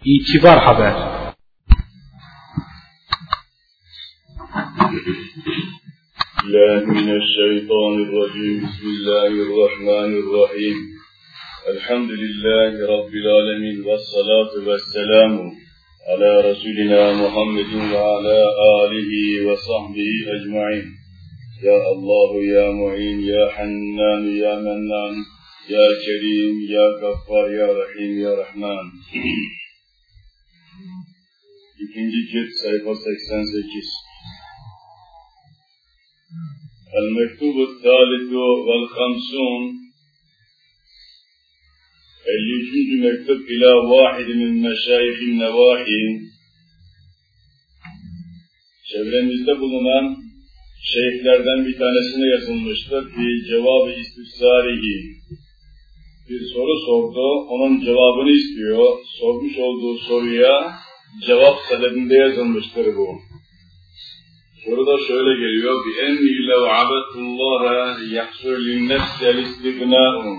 Haber. الله من الشيطان الرجيم. بسم الله الرحمن الرحيم. الحمد لله رب العالمين والصلاة والسلام على رسولنا محمد وعلى آله وصحبه أجمعين. يا الله يا معين يا حنان يا منان يا كريم يا غفار يا رحيم يا رحمن. İkinci cilt sayfa 88 المكتوب الثالث والخمسون اللي يجوز مكتوب إلى واحد من مشايخ النواحي çevremizde bulunan şeyhlerden bir tanesine yazılmıştır. Bir cevabı istifsarihi. Bir soru sordu, onun cevabını istiyor. Sormuş olduğu soruya cevap sebebinde yazılmıştır bu. Burada şöyle geliyor. Bi enni lev abetullaha yaksır linnefsel istignaun.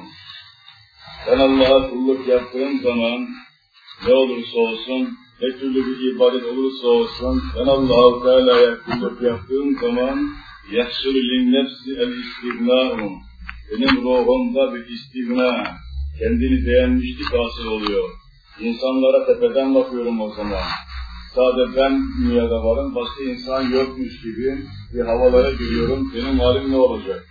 Ben Allah'a kulluk yaptığım zaman ne olursa olsun, ne türlü bir ibadet olursa olsun, ben Allah-u Teala'ya kulluk yaptığım zaman yaksır linnefsi el istignaun. Benim ruhumda bir istigna, kendini beğenmişlik hasıl oluyor İnsanlara tepeden bakıyorum o zaman. Sadece ben dünyada varım, başka insan yokmuş gibi bir havalara giriyorum, benim halim ne olacak?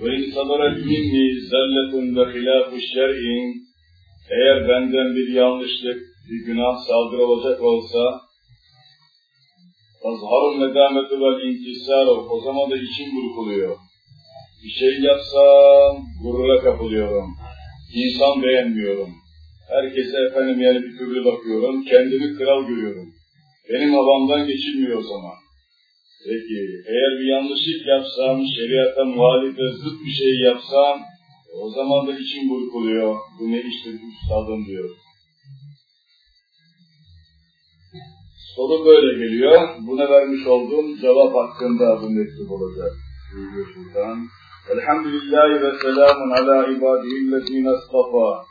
وَاِنْ صَدَرَتْ مِنِّي زَلَّةٌ وَخِلَافُ الشَّرْعٍ Eğer benden bir yanlışlık, bir günah saldırı olacak olsa اَظْهَرُ النَّدَامَةُ وَالْاِنْكِسَارُ O zaman da içim burkuluyor. Bir şey yapsam gurura kapılıyorum. İnsan beğenmiyorum. Herkese efendim yani bir türlü bakıyorum, kendimi kral görüyorum. Benim havamdan geçilmiyor o zaman. Peki, eğer bir yanlışlık yapsam, şeriata muhalif ve zıt bir şey yapsam, o zaman da içim burkuluyor. Bu ne iştir üstadım diyor. Soru böyle geliyor. Buna vermiş olduğum cevap hakkında bu mektup olacak. Buyuruyor Sultan. Elhamdülillahi ve selamun ala ibadihillezine astafa.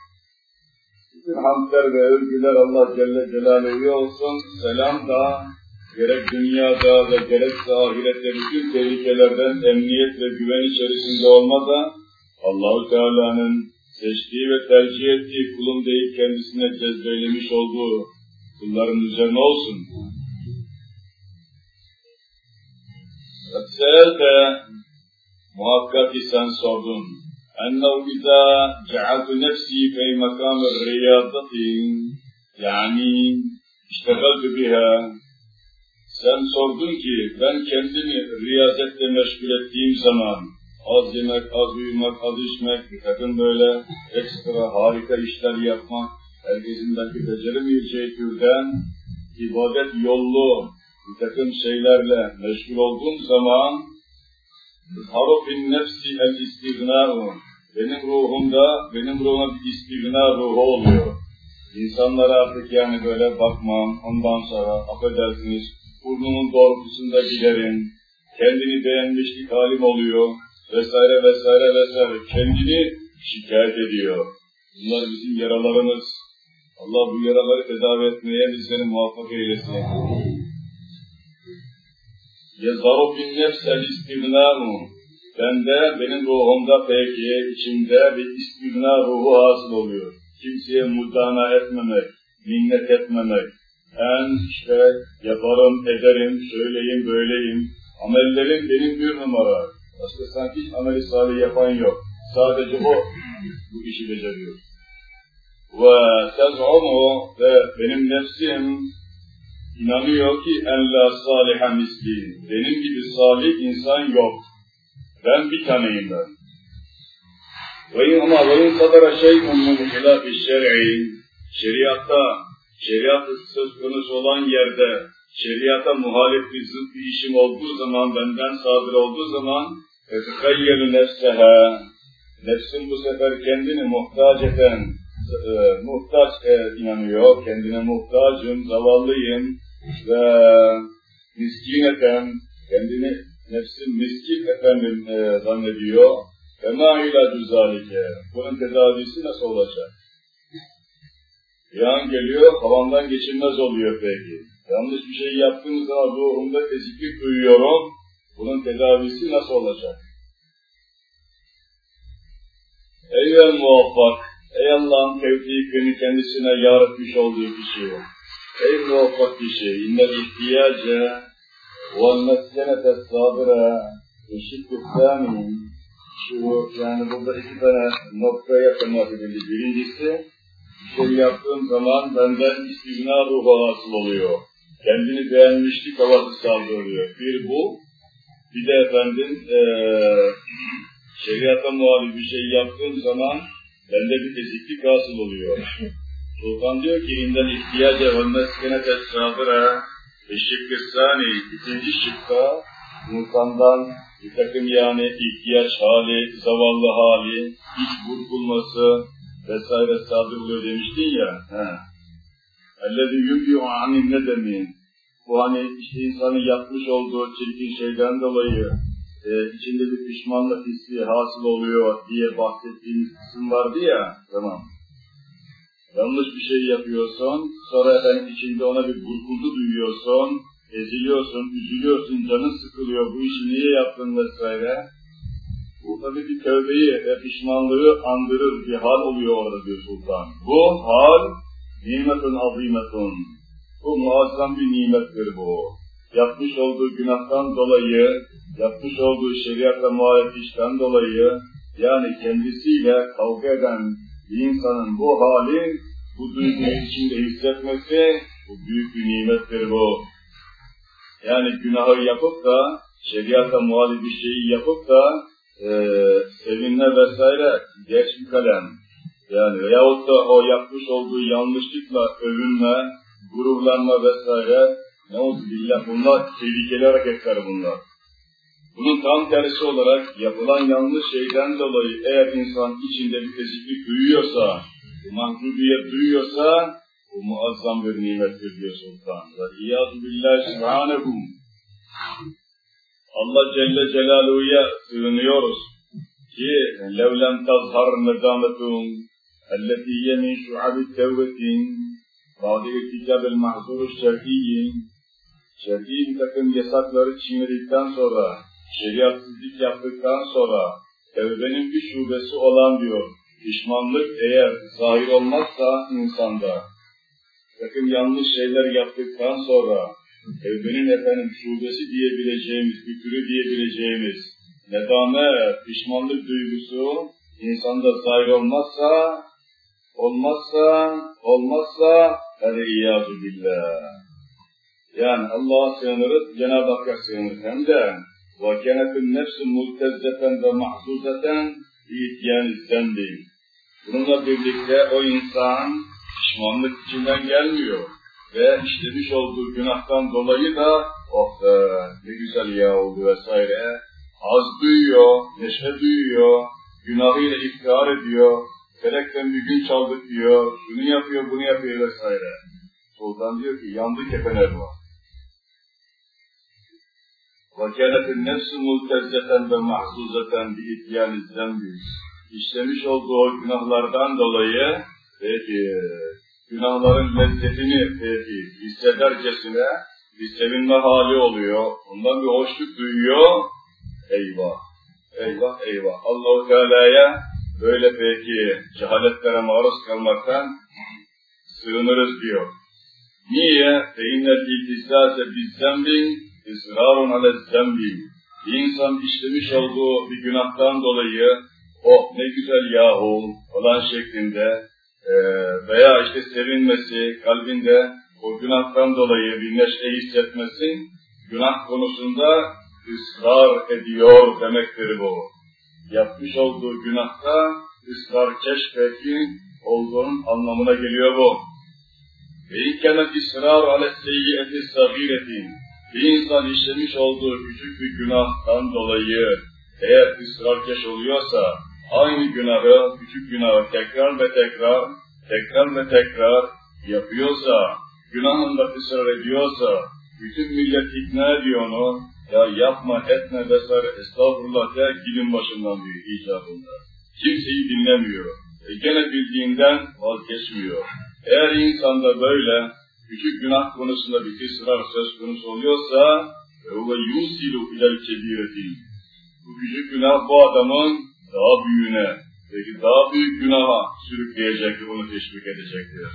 Bütün hamdler ve övgüler Allah Celle Celaluhu'ya olsun. Selam da gerek dünyada ve gerekse ahirette bütün tehlikelerden emniyet ve güven içerisinde olmada Allahu Teala'nın seçtiği ve tercih ettiği kulum deyip kendisine cezbeylemiş olduğu kulların üzerine olsun. Seelte muhakkak ki sen sordun. أنه إذا جعلت نفسي في مقام الرياضة يعني اشتغلت بها sen sordun ki ben kendimi riyazetle meşgul ettiğim zaman az yemek, az uyumak, az içmek, bir takım böyle ekstra harika işler yapmak, herkesin belki beceremeyeceği türden ibadet yollu bir takım şeylerle meşgul olduğum zaman harufin nefsi el istighna'u benim ruhumda, benim ruhuma bir istigna ruhu oluyor. İnsanlara artık yani böyle bakmam, ondan sonra affedersiniz, burnumun doğrultusunda giderim, kendini beğenmişlik halim oluyor, vesaire vesaire vesaire, kendini şikayet ediyor. Bunlar bizim yaralarımız. Allah bu yaraları tedavi etmeye bizleri muvaffak eylesin. يَزَرُ بِالنَّفْسَ الْاِسْتِغْنَاءُ Bende, benim ruhumda peki, içimde bir istigna ruhu hasıl oluyor. Kimseye mudana etmemek, minnet etmemek. Ben işte yaparım, ederim, söyleyeyim, böyleyim. Amellerim benim bir numara. Başka sanki hiç ameli salih yapan yok. Sadece o bu işi beceriyor. Ve tez'umu ve benim nefsim inanıyor ki en la saliha misli. Benim gibi salih insan yok. Ben bir taneyim ben. Ve ama ve in sadara şey'un min hilafi şer'i şeriatta şeriat söz konusu olan yerde şeriata muhalif bir zıt bir işim olduğu zaman, benden sadır olduğu zaman etkayyeru nefseha nefsim bu sefer kendini muhtaç eden e, muhtaç e, inanıyor, kendine muhtacım, zavallıyım ve miskineten kendini nefsim miskin efendim e, zannediyor. Fema ilacü zalike. Bunun tedavisi nasıl olacak? Bir geliyor, havandan geçilmez oluyor peki. Yanlış bir şey yaptığınız zaman ruhumda eziklik duyuyorum. Bunun tedavisi nasıl olacak? Ey el muvaffak, ey Allah'ın tevfikini kendisine yar etmiş olduğu kişi. Ey muvaffak kişi, innel ihtiyace meskenete sabire ve şiddetani şu yani burada iki tane noktaya temas edildi. Birincisi, bir şey yaptığım zaman benden istigna ruhu hasıl oluyor. Kendini beğenmişlik havası saldırıyor. Bir bu, bir de efendim ee, şeriata muhalif bir şey yaptığım zaman bende bir eziklik hasıl oluyor. Sultan diyor ki inden ihtiyaca ve meskene tesradıra Eşşıkkı sani, ikinci şıkka insandan bir takım yani ihtiyaç hali, zavallı hali, iç burkulması vesaire saldırılıyor demiştin ya. Ellezi yumbi'u anin ne demin? Bu hani işte insanın yapmış olduğu çirkin şeyden dolayı e, içinde bir pişmanlık hissi hasıl oluyor diye bahsettiğimiz kısım vardı ya. Tamam. Yanlış bir şey yapıyorsun, sonra efendim içinde ona bir burkultu duyuyorsun, eziliyorsun, üzülüyorsun, canın sıkılıyor, bu işi niye yaptın vesaire. Bu tabii bir tövbeyi ve pişmanlığı andırır bir hal oluyor orada diyor sultan. Bu hal nimetun azimetun. Bu muazzam bir nimettir bu. Yapmış olduğu günahtan dolayı, yapmış olduğu şeriatla muhalif işten dolayı, yani kendisiyle kavga eden bir insanın bu hali, bu duyguyu içinde hissetmesi, bu büyük bir nimettir bu. Yani günahı yapıp da, şeriata muhalif bir şeyi yapıp da, e, sevinme vesaire geç bir kalem. Yani veyahut da o yapmış olduğu yanlışlıkla övünme, gururlanma vesaire, ne oldu billah bunlar tehlikeli hareketler bunlar. Bunun tam tersi olarak yapılan yanlış şeyden dolayı eğer insan içinde bir eziklik duyuyorsa, mahcubiyet duyuyorsa, bu muazzam bir nimettir diyor Sultan. Ve iyadu billahi subhanehu. Allah Celle Celaluhu'ya sığınıyoruz ki levlem tazhar nedametun elletiye min şuabi tevbetin ba'di irtikab- el mahzur şer'iyyin şer'i bir takım yasakları çiğnedikten sonra, şeriatsızlık yaptıktan sonra tevbenin bir şubesi olan diyor, pişmanlık eğer zahir olmazsa insanda, takım yanlış şeyler yaptıktan sonra tevbenin efendim şubesi diyebileceğimiz, bir türü diyebileceğimiz nedame, pişmanlık duygusu insanda zahir olmazsa, olmazsa, olmazsa, el-İyyâzu billah. Yani Allah'a sığınırız, Cenab-ı Hakk'a sığınırız. Hem de وَكَنَتُ النَّفْسُ مُلْتَزَّةً وَمَحْزُوزَةً بِيْتْيَانِ الزَّنْبِ Bununla birlikte o insan pişmanlık içinden gelmiyor ve işlemiş olduğu günahtan dolayı da oh be ne güzel ya oldu vesaire az duyuyor, neşe duyuyor, günahıyla iftihar ediyor, felekten bir gün çaldık diyor, şunu yapıyor, bunu yapıyor vesaire. Sultan diyor ki yandı kefener var. وَكَانَتِ النَّفْسُ مُلْتَزَّةً وَمَحْزُوزَةً بِاِتْيَانِ الزَّنْبِ İşlemiş olduğu günahlardan dolayı peki günahların lezzetini peki hissedercesine bir sevinme hali oluyor. Ondan bir hoşluk duyuyor. Eyvah! Eyvah eyvah! Allahu Teala'ya böyle peki cehaletlere maruz kalmaktan sığınırız diyor. Niye? فَاِنَّ الْاِتِسَاسَ بِالزَّنْبِ İsrarun ale zembi. Bir insan işlemiş olduğu bir günahtan dolayı oh ne güzel yahu falan şeklinde e, veya işte sevinmesi, kalbinde o günahtan dolayı bir neşe hissetmesi günah konusunda ısrar ediyor demektir bu. Yapmış olduğu günahta ısrar keşfetki olduğunun anlamına geliyor bu. Ve ikkenet ısrar ale seyyiyeti sagireti bir insan işlemiş olduğu küçük bir günahtan dolayı eğer ısrarkeş oluyorsa, aynı günahı, küçük günahı tekrar ve tekrar, tekrar ve tekrar yapıyorsa, günahında ısrar ediyorsa, bütün millet ikna ediyor onu, ya yapma etme vesaire estağfurullah der gidin başından diyor icabında. Kimseyi dinlemiyor. E gene bildiğinden vazgeçmiyor. Eğer insanda böyle küçük günah konusunda bir ısrar söz konusu oluyorsa ve yusilu ilel kebireti. Bu küçük günah bu adamın daha büyüğüne, peki daha büyük günaha sürükleyecektir, onu teşvik edecektir.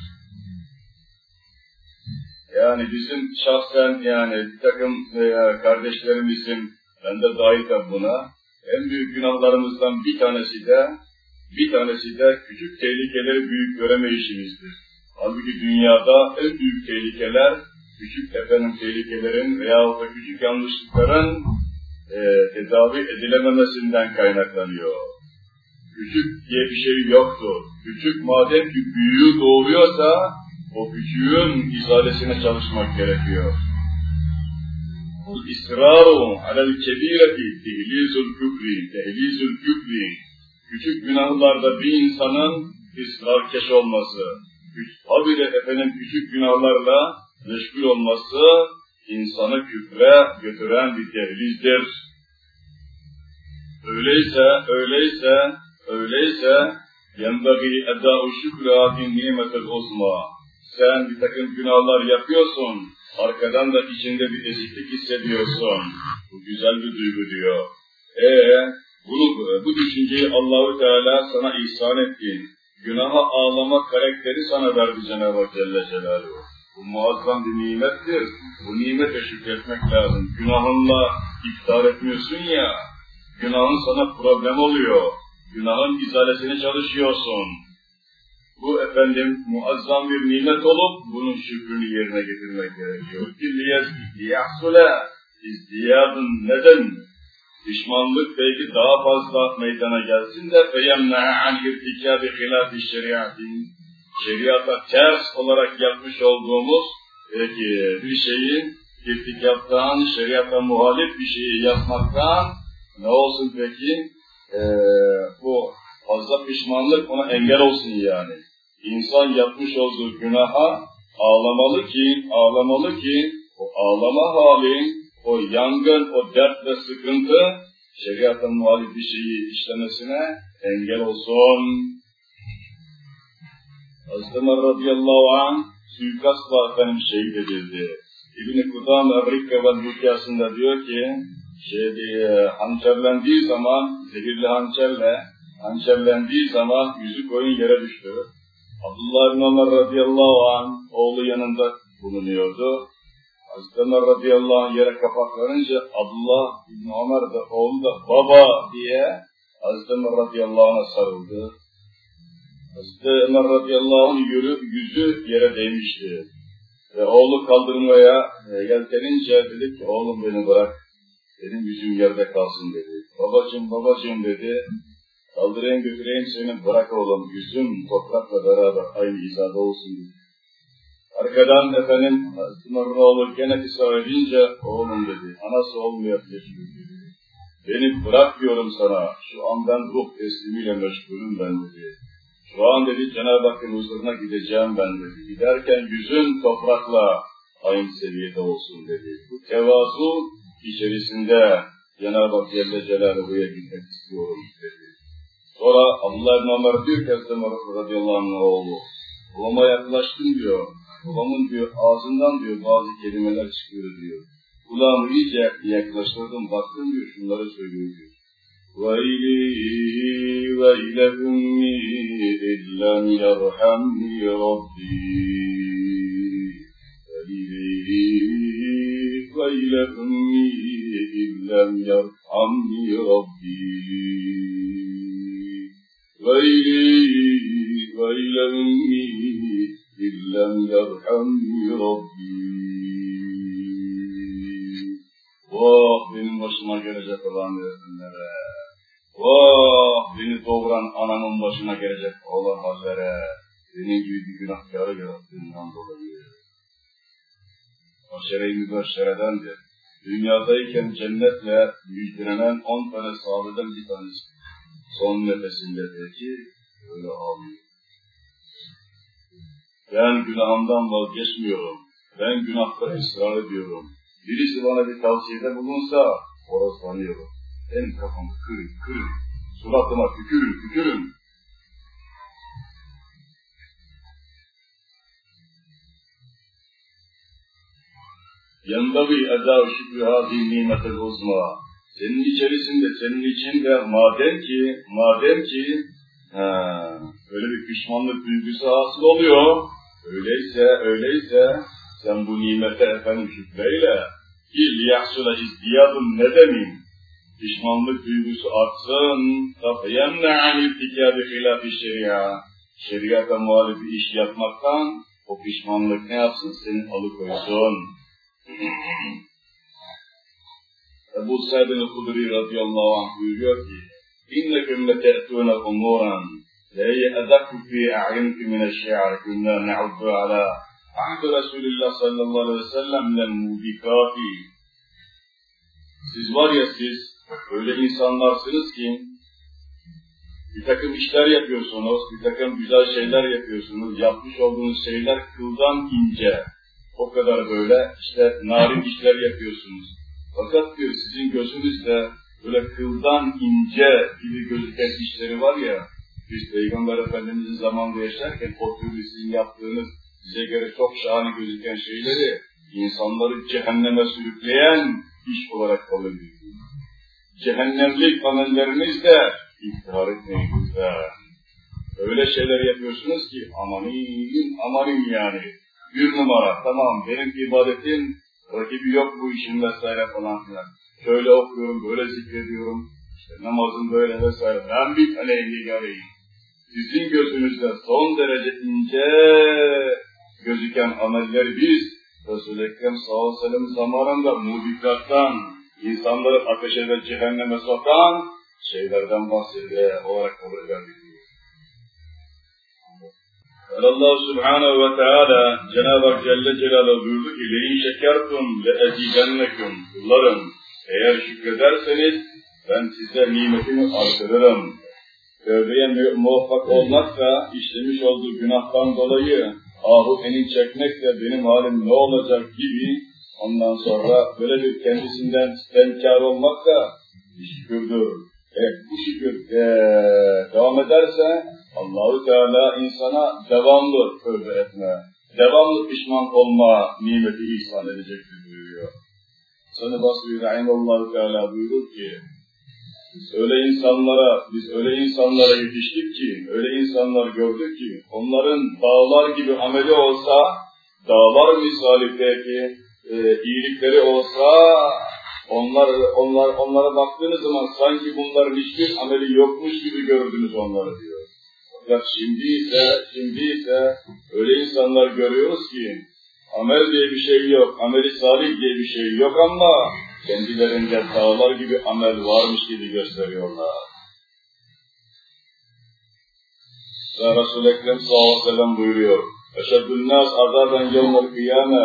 Yani bizim şahsen yani bir takım e, kardeşlerimizin, ben de dahil buna, en büyük günahlarımızdan bir tanesi de bir tanesi de küçük tehlikeleri büyük göremeyişimizdir. Halbuki dünyada en büyük tehlikeler küçük efendim tehlikelerin veyahut da küçük yanlışlıkların e, tedavi edilememesinden kaynaklanıyor. Küçük diye bir şey yoktur. Küçük madem ki büyüğü doğuruyorsa o küçüğün izalesine çalışmak gerekiyor. İsraru alel kebireti tehlizül küfri, tehlizül küfri. Küçük günahlarda bir insanın ısrarkeş olması, habire efendim küçük günahlarla meşgul olması insanı küfre götüren bir dehlizdir. Öyleyse, öyleyse, öyleyse yendagi eda'u şükra bin nimetel uzma. Sen bir takım günahlar yapıyorsun, arkadan da içinde bir eziklik hissediyorsun. Bu güzel bir duygu diyor. Ee, bunu, bu düşünceyi Allahu Teala sana ihsan etti. Günaha ağlama karakteri sana verdi Cenab-ı Hak Celle Celaluhu. Bu muazzam bir nimettir. Bu nimete şükretmek lazım. Günahınla iftar etmiyorsun ya, günahın sana problem oluyor. Günahın izalesine çalışıyorsun. Bu efendim muazzam bir nimet olup bunun şükrünü yerine getirmek gerekiyor. Dilliyez ihtiyasule izdiyadın neden? Pişmanlık belki daha fazla meydana gelsin de feyemna an irtikabi hilafi şeriatin şeriata ters olarak yapmış olduğumuz belki bir şeyin irtikaptan, şeriata muhalif bir şeyi yapmaktan ne olsun peki? Ee, bu fazla pişmanlık ona engel olsun yani. İnsan yapmış olduğu günaha ağlamalı ki, ağlamalı ki o ağlama hali, o yangın, o dert ve sıkıntı şeriata muhalif bir şeyi işlemesine engel olsun. Hazreti Ömer radıyallahu anh suikastla efendim şehit edildi. İbn-i Kudam Rikka ve Hükası'nda diyor ki, şey diye, hançerlendiği zaman, zehirli hançerle, hançerlendiği zaman yüzü koyun yere düştü. Abdullah bin Ömer radıyallahu anh oğlu yanında bulunuyordu. Hazreti Ömer radıyallahu yere kapaklanınca Abdullah bin Ömer de oğlu da baba diye Hazreti Ömer radıyallahu anh'a sarıldı. Hazreti Ömer radıyallahu anh yürü, yüzü yere değmişti. Ve oğlu kaldırmaya e, yeltenince dedi ki oğlum beni bırak, benim yüzüm yerde kalsın dedi. Babacım babacım dedi, kaldırayım götüreyim seni bırak oğlum, yüzüm toprakla beraber aynı hizada olsun dedi. Arkadan efendim Ömer'in oğlu gene ısrar edince oğlum dedi, anası olmuyor dedi. Beni bırak diyorum sana, şu an ben ruh teslimiyle meşgulüm ben dedi. Şu an dedi Cenab-ı Hakk'ın huzuruna gideceğim ben dedi. Giderken yüzün toprakla aynı seviyede olsun dedi. Bu tevazu içerisinde Cenab-ı Hak Celle Celaluhu'ya gitmek istiyorum dedi. Sonra Allah ibn Ömer diyor ki Hazreti radıyallahu anh oğlu, babama yaklaştım diyor Babamın diyor ağzından diyor bazı kelimeler çıkıyor diyor. Kulağımı iyice yaklaştırdım, baktım diyor, şunları söylüyor diyor. ويلي ويل أمي إن لم يرحمني ربي ويلي ويل أمي إن لم يرحمني ربي ويلي ويل أمي إن لم يرحمني ربي Vah benim başıma gelecek olan öğretmenlere. Vah beni doğuran anamın başına gelecek olan hallere. Benim gibi bir günahkarı yarattığından dolayı. Haşere-i müberşeredendir. Dünyadayken cennetle müjdelenen on tane sahabeden bir tanesi. Son nefesinde peki öyle ağlıyor. Ben günahımdan vazgeçmiyorum. Ben günahta ısrar ediyorum. Birisi bana bir tavsiyede bulunsa horozlanıyorum. En kafamı kırın, kırın. Suratıma tükürün, tükürün. Yandavi eda şükrü hadi nimetel uzma. Senin içerisinde, senin içinde madem ki, madem ki, he, böyle bir pişmanlık duygusu hasıl oluyor, öyleyse, öyleyse sen bu nimete efendim şükreyle ki liyahsula izdiyadun nedemin pişmanlık duygusu artsın tafiyenne an irtikabi hilafi şeria şeriata muhalif iş yapmaktan o pişmanlık ne yapsın? Seni alıkoysun. Ebu Sa'd el-Hudri radıyallahu anh buyuruyor ki İnnekum lete'tûne umuran la ye'edakku fî a'yunikum mineşşi'ar künnâ ne'uddu alâ ahd Resulillah sallallahu aleyhi ve sellem minel mubikâfi Siz var ya siz öyle insanlarsınız ki bir takım işler yapıyorsunuz, bir takım güzel şeyler yapıyorsunuz, yapmış olduğunuz şeyler kıldan ince, o kadar böyle işte narin işler yapıyorsunuz. Fakat diyor sizin gözünüzde böyle kıldan ince gibi gözüken işleri var ya, biz Peygamber Efendimiz'in zamanında yaşarken sizin yaptığınız size göre çok şahane gözüken şeyleri insanları cehenneme sürükleyen iş olarak ediyor. Cehennemlik amelleriniz de iftihar etmeyin lütfen. Öyle şeyler yapıyorsunuz ki amanin, amanin yani. Bir numara, tamam benim ibadetim rakibi yok bu işin vesaire falan filan. Şöyle okuyorum, böyle zikrediyorum, işte namazım böyle vesaire. Ben bir tane engelgareyim. Sizin gözünüzde son derece ince gözüken amelleri biz Resul-i Ekrem sallallahu aleyhi ve sellem zamanında mubikattan, insanları ateşe ve cehenneme sokan şeylerden bahsediyor olarak kabul ederdik. Allah subhanehu ve teala Cenab-ı Hak Celle Celaluhu buyurdu ki şekertum le ezidennekum kullarım eğer şükrederseniz ben size nimetimi artırırım. Tövbeye muvaffak olmakla işlemiş olduğu günahtan dolayı ahu beni çekmek de benim halim ne olacak gibi ondan sonra böyle bir kendisinden istemkar olmak da şükürdür. Evet, bu şükür ee, devam ederse Allahu Teala insana devamlı tövbe etme, devamlı pişman olma nimeti ihsan edecektir buyuruyor. Sana basıyor Allahu Teala buyurur ki öyle insanlara, biz öyle insanlara yetiştik ki, öyle insanlar gördük ki, onların dağlar gibi ameli olsa, dağlar misali peki, e, iyilikleri olsa, onlar, onlar, onlara baktığınız zaman sanki bunların hiçbir ameli yokmuş gibi gördünüz onları diyor. Fakat şimdi ise, şimdi ise öyle insanlar görüyoruz ki, amel diye bir şey yok, ameli salih diye bir şey yok ama kendilerinde dağlar gibi amel varmış gibi gösteriyorlar. Ve Resul-i Ekrem sallallahu aleyhi ve sellem buyuruyor, اَشَدُّ النَّاسِ عَذَابًا يَوْمَ الْقِيَامَةِ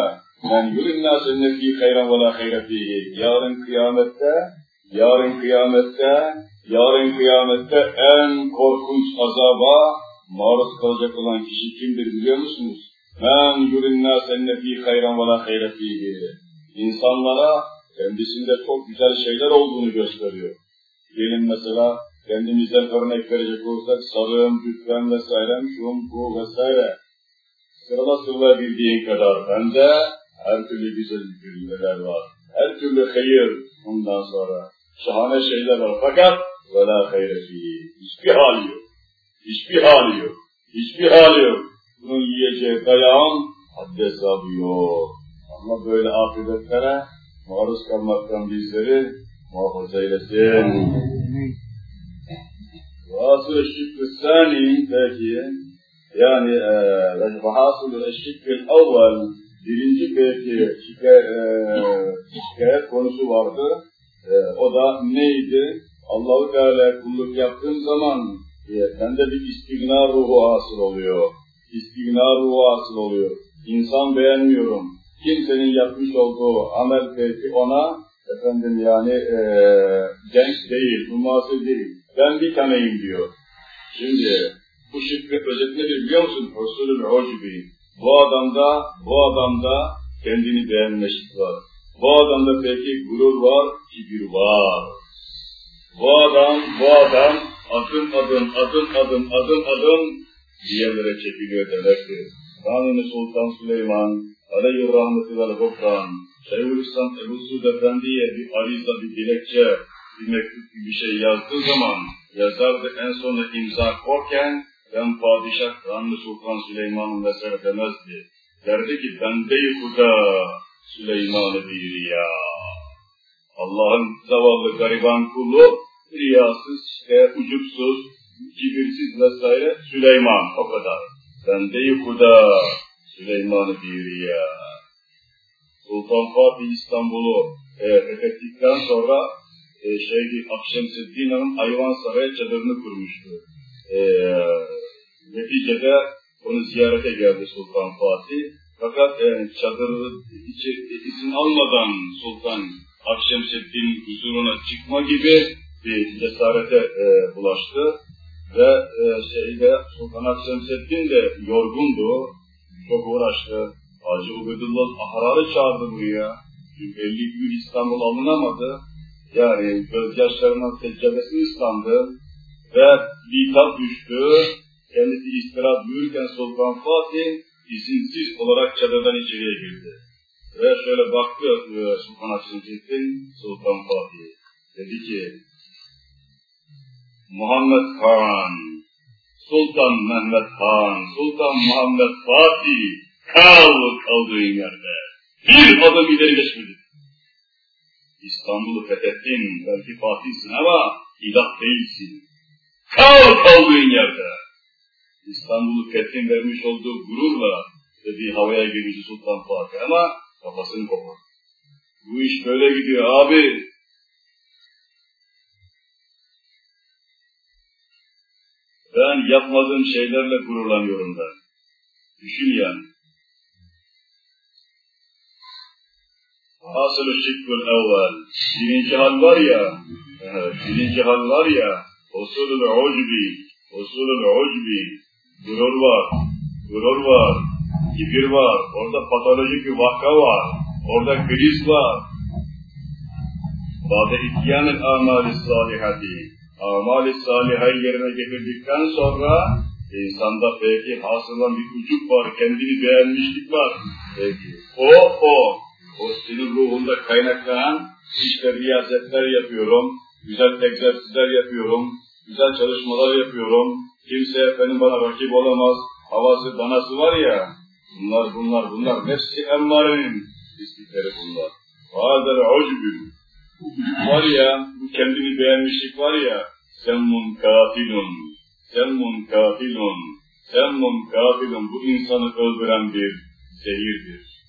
مَنْ يُرِ النَّاسِ اَنَّ ف۪ي خَيْرًا وَلَا خَيْرَ ف۪يهِ Yarın kıyamette, yarın kıyamette, yarın kıyamette en korkunç azaba maruz kalacak olan kişi kimdir biliyor musunuz? مَنْ يُرِ النَّاسِ اَنَّ ف۪ي خَيْرًا وَلَا خَيْرَ ف۪يهِ İnsanlara kendisinde çok güzel şeyler olduğunu gösteriyor. Diyelim mesela kendimizden örnek verecek olursak sarığım, cübbem vesairem, şum, bu vesaire. Sırala sırala bildiğin kadar bende her türlü güzel güzellikler var. Her türlü hayır ondan sonra. Şahane şeyler var. Fakat وَلَا خَيْرَ فِيهِ Hiçbir hali yok. Hiçbir hali yok. Hiçbir hali yok. Bunun yiyeceği dayağın haddi hesabı yok. Ama böyle afiyetlere maruz kalmaktan bizleri muhafaza eylesin. Vasıl şıkkı sani peki yani ve hasıl şıkkı evvel birinci belki şikayet, e, şikayet konusu vardı. E, o da neydi? Allahu Teala kulluk yaptığın zaman e, bende bir istigna ruhu hasıl oluyor. İstigna ruhu hasıl oluyor. İnsan beğenmiyorum. Kimsenin yapmış olduğu amel belki ona efendim yani e, genç değil, numarası değil. Ben bir taneyim diyor. Şimdi bu şıkkı özetini biliyor musun? Resulül Ucbi. Bu adamda, bu adamda kendini beğenme var. Bu adamda peki gurur var, kibir var. Bu adam, bu adam adım adım, adım adım, adım adım yerlere çekiliyor demektir. Kanuni Sultan Süleyman, aleyhi rahmeti vel gufran, Şeyhülislam Ebu Suud Efendi'ye bir ariza, bir dilekçe, bir mektup gibi bir şey yazdığı zaman yazardı en sonunda imza korken ben padişah Kanuni Sultan Süleyman'ın vesaire demezdi. Derdi ki bende-i Huda Süleyman-ı ya. Allah'ın zavallı gariban kulu, riyasız, işte, ucupsuz, kibirsiz vesaire Süleyman o kadar. Bende-i Huda Süleyman-ı ya. Sultan Fatih İstanbul'u e, fethettikten sonra e, şeydi Akşemseddin Han'ın Ayvansaray'a çadırını kurmuştu. E, neticede onu ziyarete geldi Sultan Fatih. Fakat e, çadırı içi, izin almadan Sultan Akşemseddin huzuruna çıkma gibi bir cesarete e, bulaştı. Ve e, şeyde Sultan Akşemseddin de yorgundu, çok uğraştı. Hacı Ubedullah Ahrar'ı çağırdı buraya. Çünkü 50 gün İstanbul alınamadı. Yani gözyaşlarının seccadesi ıslandı ve bitap düştü. Kendisi istirahat buyurken Sultan Fatih izinsiz olarak çadırdan içeriye girdi. Ve şöyle baktı e, Sultan Akşemseddin, Sultan Fatih. Dedi ki, Muhammed Han, Sultan Mehmet Han, Sultan Muhammed Fatih, kal kaldığın yerde. Bir adım ileri geçmedi. İstanbul'u fethettin, belki Fatih'sin ama ilah değilsin. Kal kaldığın yerde. İstanbul'u fethin vermiş olduğu gururla dediği havaya girmişti Sultan Fatih ama kafasını kopar. Bu iş böyle gidiyor abi. Ben yapmadığım şeylerle gururlanıyorum ben. Düşün yani. Hasılı şıkkul evvel. Birinci hal var ya, birinci hal var ya, usulül ucbi, usulül ucbi, gurur var, gurur var, kibir var, orada patolojik bir vaka var, orada kriz var. Bade ityanın amali salihati, amali salihayı yerine getirdikten sonra insanda belki hasılan bir ucuk var, kendini beğenmişlik var. Peki, o, o, o senin ruhunda kaynaklanan işte riyazetler yapıyorum, güzel egzersizler yapıyorum, güzel çalışmalar yapıyorum, kimse efendim bana rakip olamaz, havası danası var ya, bunlar bunlar bunlar, nefsi emmarenin istikleri bunlar. Fâdel ucbün, var ya, kendini beğenmişlik var ya, semmun kafilun, semmun kafilun, semmun kafilun, bu insanı öldüren bir zehirdir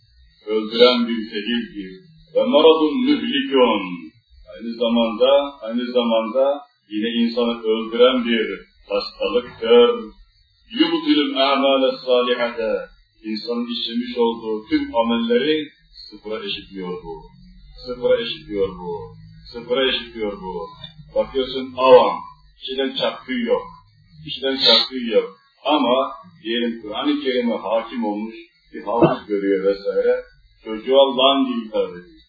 öldüren bir zehirdir. Ve maradun mühlikun. Aynı zamanda, aynı zamanda yine insanı öldüren bir hastalıktır. Yubtilul amale salihate. İnsanın işlemiş olduğu tüm amelleri sıfıra eşitliyor. Sıfıra eşitliyor bu. Sıfıra eşitliyor bu. Bakıyorsun avam, kişiden çaktığı yok. Kişiden çaktığı yok. Ama diyelim Kur'an-ı Kerim'e hakim olmuş bir hafız görüyor vesaire. Çocuğa lan gibi hitap ediyor.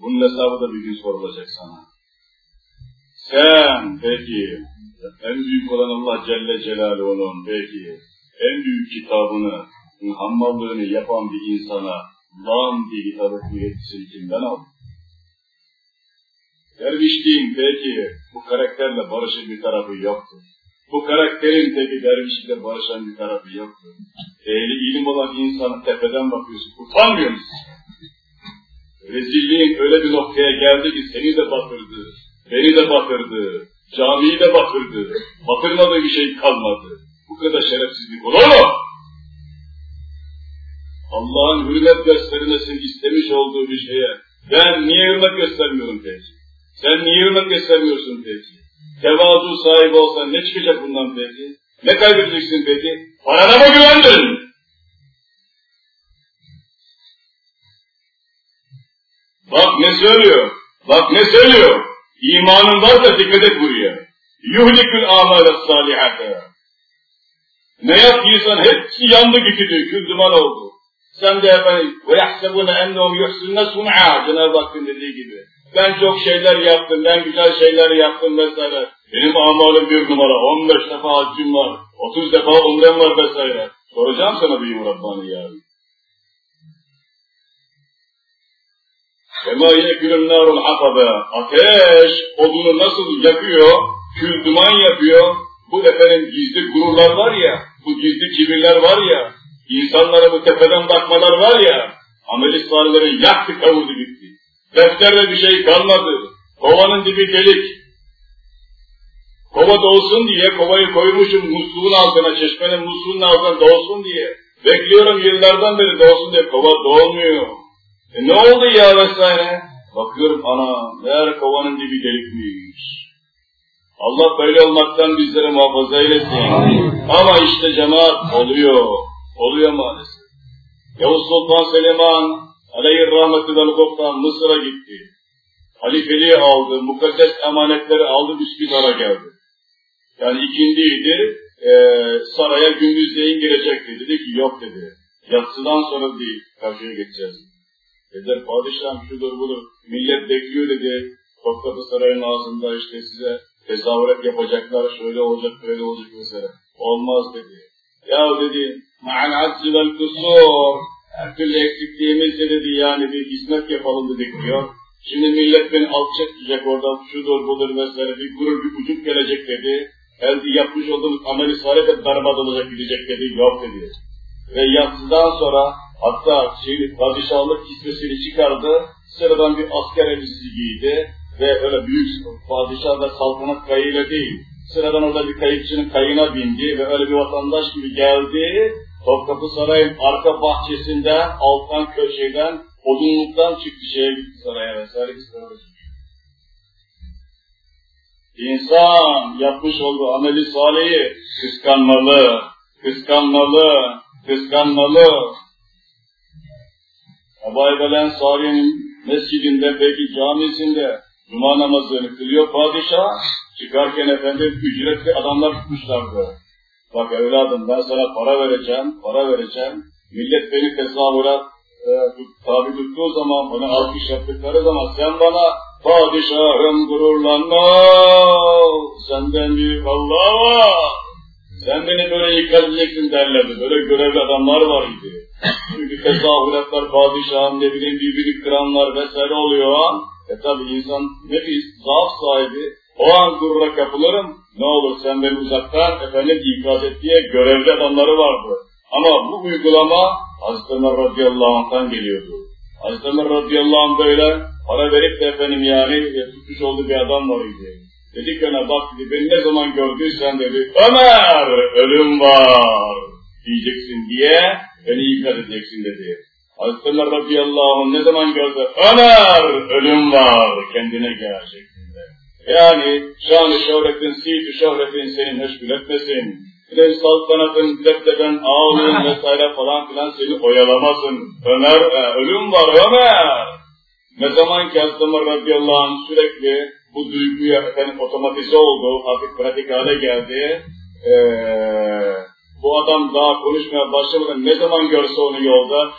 Bunun hesabı da bir gün sorulacak sana. Sen peki, en büyük olan Allah Celle Celaluhu'nun peki, en büyük kitabını, hammallığını yapan bir insana lan diye hitap etme yetkisini kimden aldın? Dervişliğin peki bu karakterle barışık bir tarafı yoktur. Bu karakterin peki dervişlikle barışan bir tarafı yoktur. Ehli ilim olan insana tepeden bakıyorsun, utanmıyor musun? Rezilliğin öyle bir noktaya geldi ki seni de batırdı, beni de batırdı, camiyi de batırdı, batırmadığı bir şey kalmadı. Bu kadar şerefsizlik olur mu? Allah'ın hürmet göstermesini istemiş olduğu bir şeye ben niye hürmet göstermiyorum peki? Sen niye hürmet göstermiyorsun peki? Tevazu sahibi olsan ne çıkacak bundan peki? Ne kaybedeceksin peki? Parana mı güvendin? Bak ne söylüyor? Bak ne söylüyor? İmanın varsa dikkat et buraya. Yuhlikül amale salihate. Ne yaptıysan hepsi yandı gitti, kül duman oldu. Sen de efendim ve yahsebune ennehum yuhsinne sun'a Cenab-ı Hakk'ın dediği gibi. Ben çok şeyler yaptım, ben güzel şeyler yaptım vesaire. Benim amalım bir numara, 15 defa haccım var, 30 defa umrem var vesaire. Soracağım sana büyük Rabbani yarın. Ema yekülün narul hatabe. Ateş odunu nasıl yakıyor, kül duman yapıyor. Bu efendim gizli gururlar var ya, bu gizli kibirler var ya, insanlara bu tepeden bakmalar var ya, ameli salihleri yaktı kavurdu gitti. Defterde bir şey kalmadı. Kovanın dibi delik. Kova dolsun diye kovayı koymuşum musluğun altına, çeşmenin musluğun altına dolsun diye. Bekliyorum yıllardan beri dolsun diye kova dolmuyor. E ne oldu ya vesaire? Bakıyorum ana, meğer kovanın dibi delikmiş. Allah böyle olmaktan bizleri muhafaza eylesin. Ama işte cemaat oluyor. Oluyor maalesef. Yavuz Sultan Süleyman aleyhi rahmetü vel Mısır'a gitti. Halifeliği aldı, mukaddes emanetleri aldı, Üsküdar'a geldi. Yani ikindiydi, e, saraya gündüzleyin girecekti. Dedi ki yok dedi. Yatsıdan sonra değil, karşıya geçeceğiz. Dediler padişahım şudur budur, millet bekliyor dedi. Topkapı Sarayı'nın ağzında işte size tezahürat yapacaklar, şöyle olacak, böyle olacak mesela. Olmaz dedi. Ya dedi, vel kusur, her türlü eksikliğimizle dedi yani bir hizmet yapalım dedik diyor. Şimdi millet beni alçak tutacak orada, şudur budur vesaire, bir gurur, bir ucuk gelecek dedi. Elde yapmış olduğumuz ameli salih de darmadolacak gidecek dedi, yok dedi. Ve yatsıdan sonra hatta şey, padişahlık kisvesini çıkardı, sıradan bir asker elbisesi giydi ve öyle büyük padişah ve saltanat kayığıyla değil, sıradan orada bir kayıkçının kayığına bindi ve öyle bir vatandaş gibi geldi, Topkapı Sarayı'nın arka bahçesinden, alttan köşeden, odunluktan çıktı şeye gitti saraya vesaire gitti. İnsan yapmış olduğu ameli salihi kıskanmalı, kıskanmalı, kıskanmalı. Ebu Eybelen Salih'in mescidinde, belki camisinde cuma namazını kılıyor padişah. Çıkarken efendim ücretli adamlar tutmuşlardı. Bak evladım ben sana para vereceğim, para vereceğim. Millet beni tezahürat e, tabi tuttuğu zaman, bana alkış yaptıkları zaman sen bana padişahım gururlanma, senden büyük Allah. Sen beni böyle yıkacaksın derlerdi. Böyle görevli adamlar var idi. Çünkü tezahüratlar, padişahım ne bileyim birbirini kıranlar vesaire oluyor. E tabi insan nefis, zaaf sahibi. O an gurura kapılırım. Ne olur sen beni uzaktan efendim ikaz et diye görevli adamları vardı. Ama bu uygulama Hazreti Ömer radıyallahu anh'tan geliyordu. Hazreti Ömer radıyallahu anh böyle para verip de efendim yani e, tutmuş olduğu bir adam var idi. Dedi ki ona bak dedi beni ne zaman gördüysen dedi Ömer ölüm var diyeceksin diye beni ikaz edeceksin dedi. Hazreti Ömer radıyallahu anh ne zaman gördü? Ömer ölüm var kendine gel şeklinde. Yani şan-ı şöhretin, siit-i şöhretin seni meşgul etmesin. De saltanatın, defteden, ağlığın vesaire falan filan seni oyalamasın. Ömer, e, ölüm var Ömer. Ne zaman ki Ömer radıyallahu anh sürekli bu duyguya efendim otomatize oldu, artık pratik hale geldi. Ee, bu adam daha konuşmaya başlamadan ne zaman görse onu yolda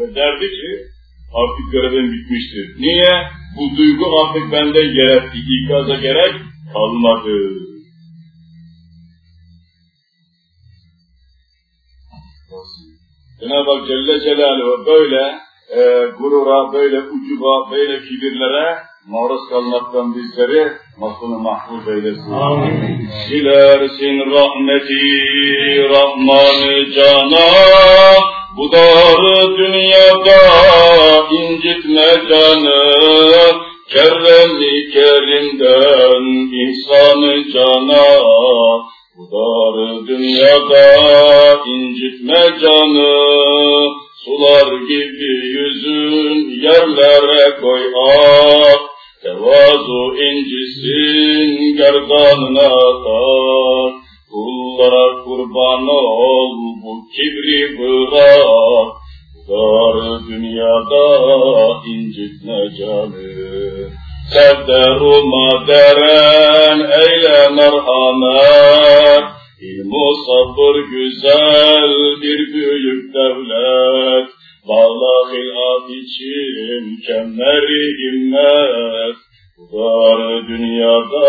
ve derdi ki artık görevim bitmiştir. Niye? Bu duygu artık bende yer etti. İkaza gerek kalmadı. Cenab-ı Hak Celle Celaluhu böyle e, gurura, böyle ucuba, böyle kibirlere maruz kalmaktan bizleri masunu mahfuz eylesin. Amin. Silersin rahmeti Rahman-ı Cana, bu dar dünyada incitme canı, kerremli kerimden ihsan cana, bu dar dünyada incitme canı, sular gibi yüzün yerlere koy ak, tevazu incisin gerdanına tak, kullara kurban ol bu kibri bırak, dar dünyada incitme canı. Sevderuma deren eyle merhamet, İlmu sabır güzel bir büyük devlet, Bağla hilat için kemeri himmet, Dar dünyada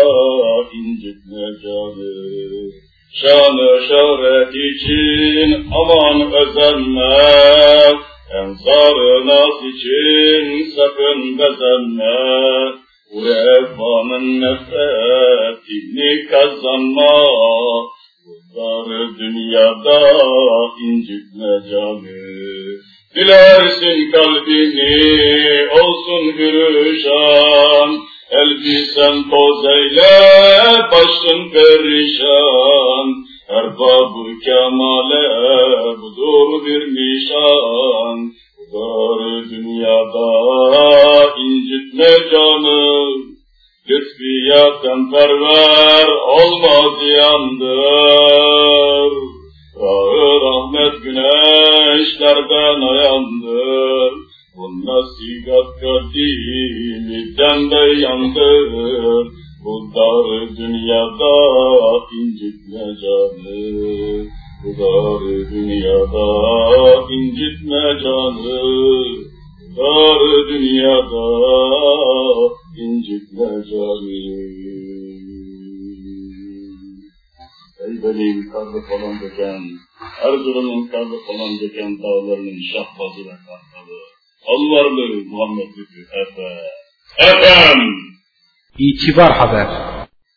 incitme canı. Şanı şöhret için aman özenme. Ensar nas için sakın bezenme. Bu revanın nefretini kazanma. Dar dünyada incitme canı. Dilersin kalbini olsun hürüşan, elbisen toz eyle başın perişan. Her babı kemale budur bir nişan, dar dünyada incitme canı. Lütfiyaten perver olmaz yandır. Rağı rahmet güneşlerden ayandır. Nasihat kadimiden de yandır. Bu dar dünyada incitme canı. Bu dar dünyada incitme canı. Dar dünyada incitme canı. Heybeli'nin karlı falan döken, Erzurum'un karlı falan döken dağlarının şahbazı ve kartalı. Alvarlı Muhammed Efe. Efem! İtibar Haber